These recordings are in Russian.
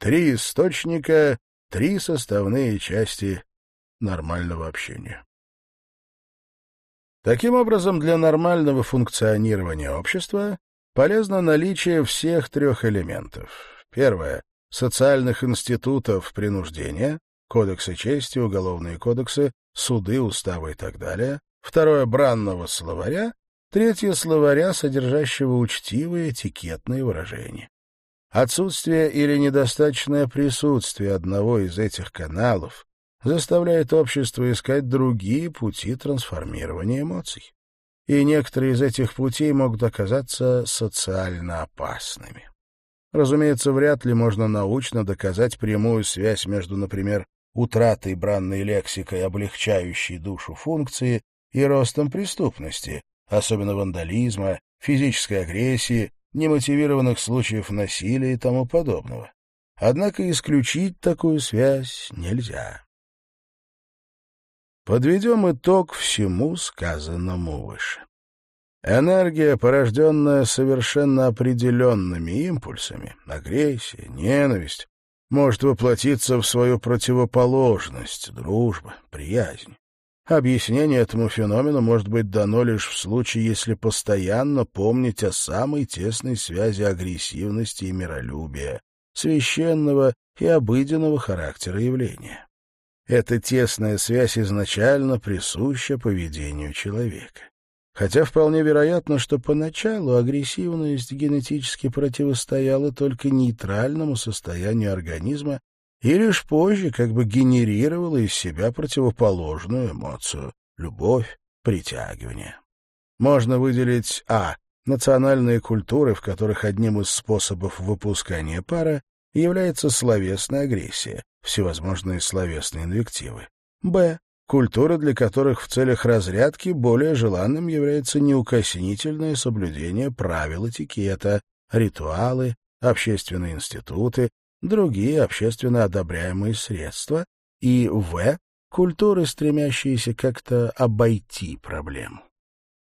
Три источника, три составные части нормального общения. Таким образом, для нормального функционирования общества полезно наличие всех трех элементов. Первое — социальных институтов принуждения, кодексы чести, уголовные кодексы, суды, уставы и так далее. Второе — бранного словаря. Третье — словаря, содержащего учтивые этикетные выражения. Отсутствие или недостаточное присутствие одного из этих каналов заставляет общество искать другие пути трансформирования эмоций. И некоторые из этих путей могут оказаться социально опасными. Разумеется, вряд ли можно научно доказать прямую связь между, например, утратой бранной лексикой, облегчающей душу функции, и ростом преступности, особенно вандализма, физической агрессии, немотивированных случаев насилия и тому подобного. Однако исключить такую связь нельзя. Подведем итог всему сказанному выше. Энергия, порожденная совершенно определенными импульсами, агрессия, ненависть, может воплотиться в свою противоположность — дружба, приязнь. Объяснение этому феномену может быть дано лишь в случае, если постоянно помнить о самой тесной связи агрессивности и миролюбия, священного и обыденного характера явления. Эта тесная связь изначально присуща поведению человека. Хотя вполне вероятно, что поначалу агрессивность генетически противостояла только нейтральному состоянию организма и лишь позже как бы генерировала из себя противоположную эмоцию — любовь, притягивание. Можно выделить а. Национальные культуры, в которых одним из способов выпускания пара является словесная агрессия, всевозможные словесные инвективы. Б. Культуры, для которых в целях разрядки более желанным является неукоснительное соблюдение правил этикета, ритуалы, общественные институты, другие общественно одобряемые средства, и В. Культуры, стремящиеся как-то обойти проблему.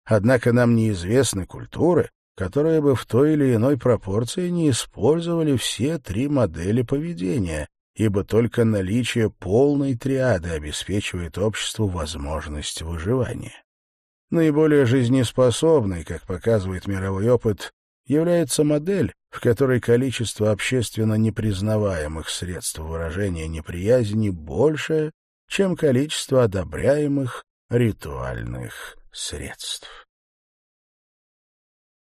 Однако нам неизвестны культуры, которые бы в той или иной пропорции не использовали все три модели поведения, ибо только наличие полной триады обеспечивает обществу возможность выживания. Наиболее жизнеспособной, как показывает мировой опыт, является модель, в которой количество общественно непризнаваемых средств выражения неприязни больше, чем количество одобряемых ритуальных средств.